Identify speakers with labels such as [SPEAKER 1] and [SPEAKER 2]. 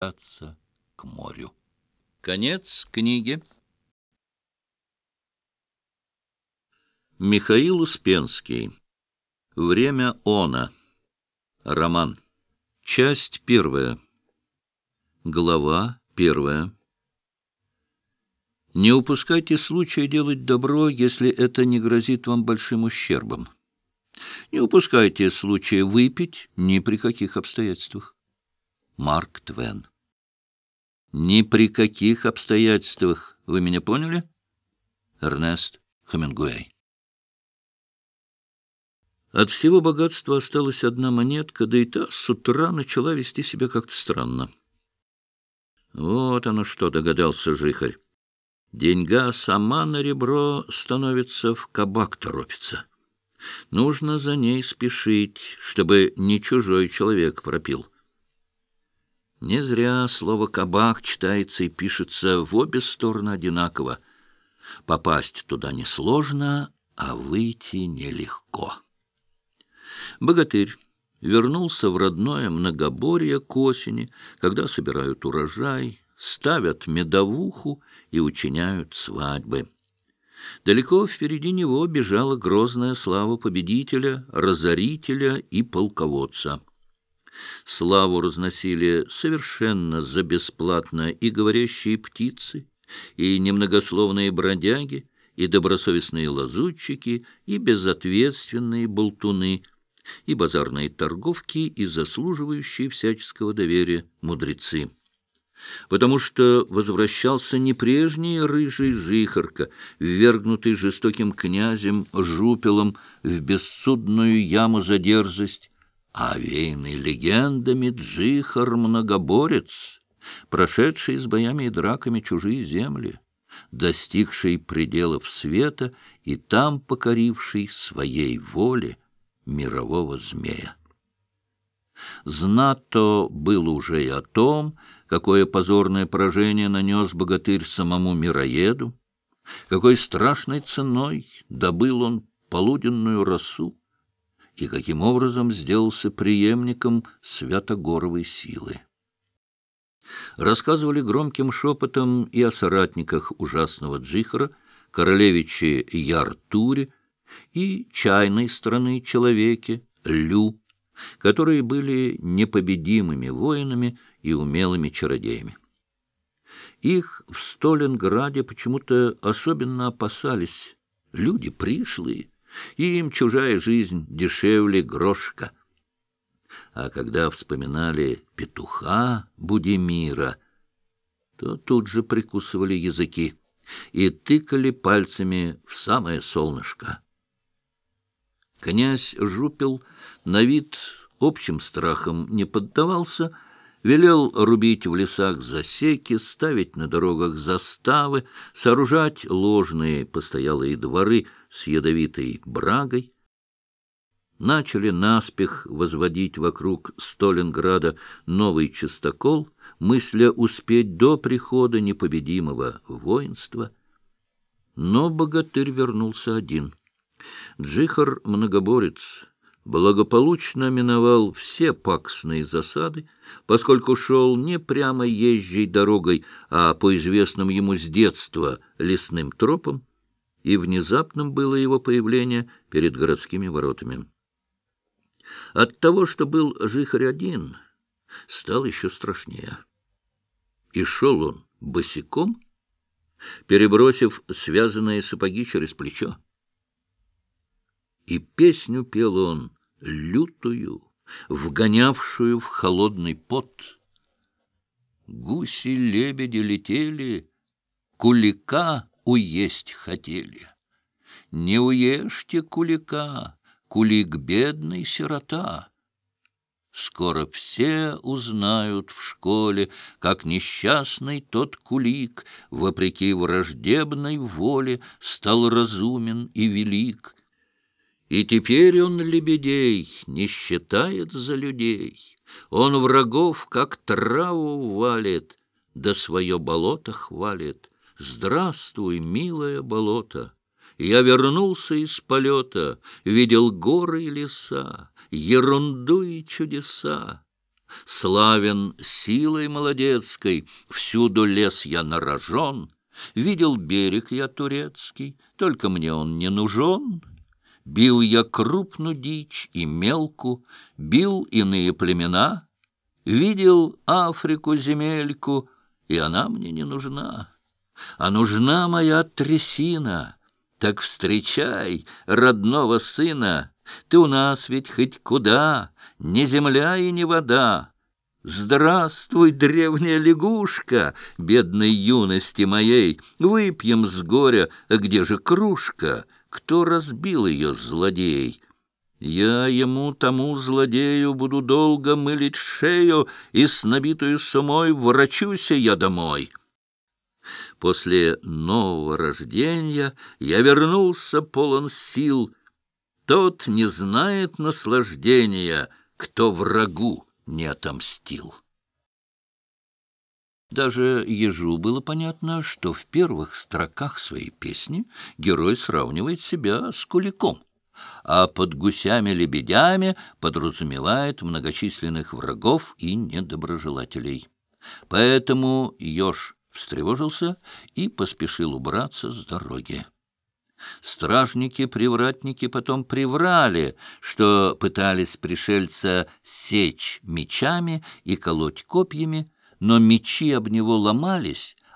[SPEAKER 1] к морю. Конец книги. Михаил Успенский. Время она. Роман. Часть первая. Глава первая. Не упускайте случая делать добро, если это не грозит вам большим ущербом. Не упускайте случая выпить ни при каких обстоятельствах. Марк Твен. Ни при каких обстоятельствах. Вы меня поняли? Эрнест Хемингуэй. От всего богатства осталась одна монетка, да и та с утра начала вести себя как-то странно. Вот оно что, догадался жихарь. Деньга сама на ребро становится, в кабак торопится. Нужно за ней спешить, чтобы не чужой человек пропил. Не зря слово «кабак» читается и пишется в обе стороны одинаково. Попасть туда несложно, а выйти нелегко. Богатырь вернулся в родное многоборье к осени, когда собирают урожай, ставят медовуху и учиняют свадьбы. Далеко впереди него бежала грозная слава победителя, разорителя и полководца. Славу разносили совершенно за бесплатно и говорящие птицы, и немногословные бродяги, и добросовестные лазутчики, и безответственные болтуны, и базарные торговки, и заслуживающие всяческого доверия мудрецы. Потому что возвращался не прежний рыжий жихарка, ввергнутый жестоким князем Жупелом в бессудную яму за дерзость, овеянный легендами Джихар-многоборец, прошедший с боями и драками чужие земли, достигший пределов света и там покоривший своей воле мирового змея. Знато было уже и о том, какое позорное поражение нанес богатырь самому мироеду, какой страшной ценой добыл он полуденную росу и каким образом сделался преемником Святогоровой силы. Рассказывали громким шепотом и о соратниках ужасного Джихара, королевиче Яртуре и чайной страны человеке Лю, которые были непобедимыми воинами и умелыми чародеями. Их в Сталинграде почему-то особенно опасались люди пришлые, и им чужая жизнь дешевле грошка. А когда вспоминали петуха Будимира, то тут же прикусывали языки и тыкали пальцами в самое солнышко. Князь Жупел на вид общим страхом не поддавался, велел рубить в лесах засеки, ставить на дорогах заставы, сооружать ложные постоялые дворы с ядовитой брагой. Начали наспех возводить вокруг Сталинграда новый частокол, мысля успеть до прихода непобедимого воинства. Но богатырь вернулся один — Джихар-многоборец благополучно миновал все паксные засады, поскольку шел не прямо езжей дорогой, а по известным ему с детства лесным тропам, и внезапным было его появление перед городскими воротами. От того, что был Жихарь один, стал еще страшнее. И шел он босиком, перебросив связанные сапоги через плечо и песню пел он лютую, вгонявшую в холодный пот. Гуси-лебеди летели, кулика уесть хотели. Не уешьте кулика, кулик бедный сирота. Скоро все узнают в школе, как несчастный тот кулик, вопреки враждебной воле, стал разумен и велик, и теперь он лебедей не считает за людей. Он врагов, как траву валит, да свое болото хвалит. Здравствуй, милое болото! Я вернулся из полета, видел горы и леса, ерунду и чудеса. Славен силой молодецкой, всюду лес я нарожен, Видел берег я турецкий, только мне он не нужен. Бил я крупную дичь и мелку, бил иные племена, Видел Африку земельку, и она мне не нужна. А нужна моя трясина, так встречай родного сына, Ты у нас ведь хоть куда, не земля и не вода. Здравствуй, древняя лягушка, бедной юности моей, Выпьем с горя, а где же кружка? Кто разбил ее, злодей? Я ему, тому злодею, буду долго мылить шею, И с набитую сумой ворочуся я домой. После нового рождения я вернулся полон сил. Тот не знает наслаждения, кто врагу не отомстил. Даже ежу было понятно, что в первых строках своей песни герой сравнивает себя с куликом, а под гусями-лебедями подразумевает многочисленных врагов и недоброжелателей. Поэтому еж встревожился и поспешил убраться с дороги. Стражники-привратники потом приврали, что пытались пришельца сечь мечами и колоть копьями, но мечи об него ломались,